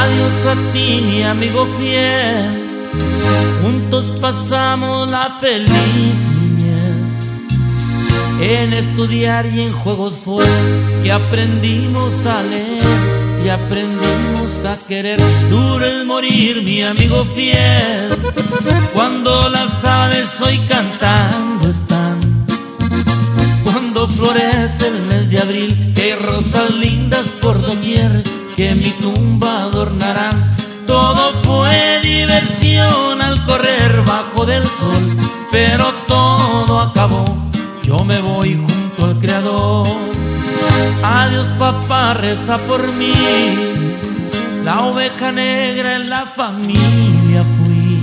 Adiós a ti, mi amigo fiel. Juntos pasamos la feliz niñez. En estudiar y en juegos fue que aprendimos a leer y aprendimos a querer. Duro el morir, mi amigo fiel. Cuando las aves hoy cantando están. Cuando florece el mes de abril, que rosas lindas por doquier que mi tumba adornarán. Todo fue diversión al correr bajo del sol, pero todo acabó. Yo me voy junto al Creador. Adiós papá, reza por mí. La oveja negra en la familia fui.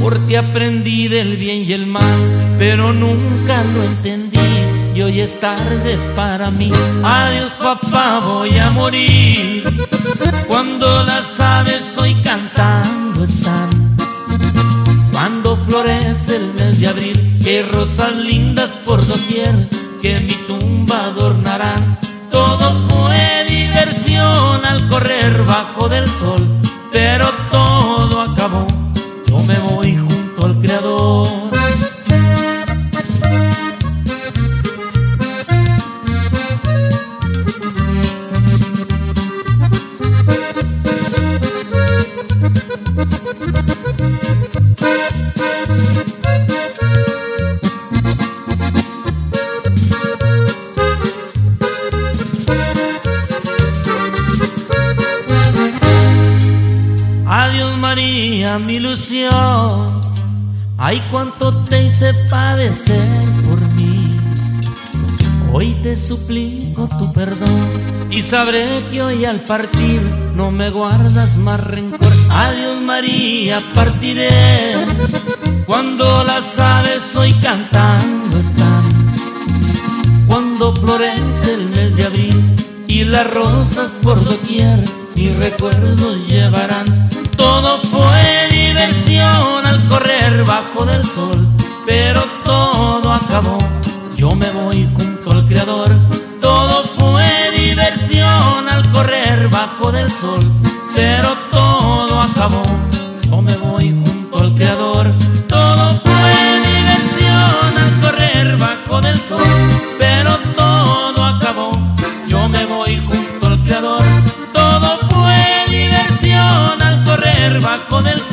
Por ti aprendí del bien y el mal, pero nunca lo entendí. Y hoy es tarde para mí. Adiós papá, voy a morir. Cuando las aves hoy cantando están. Cuando florece el mes de abril, que rosas lindas por doquier que mi tumba adornarán. Todo fue diversión al correr bajo del sol, pero todo acabó. Yo me voy junto al Creador. Mi ilusión. Ay, cuánto te hice padecer por mí. Hoy te suplico tu perdón y sabré que hoy al partir no me guardas más rencor. Adiós María, partiré cuando las aves hoy cantando están. Cuando florece el mes de abril y las rosas por doquier mi recuerdos llevarán. sol, pero todo acabó. Yo me voy junto al Creador, todo fue diversión al correr bajo del sol, pero todo acabó. Yo me voy junto al Creador, todo fue diversión al correr bajo del sol.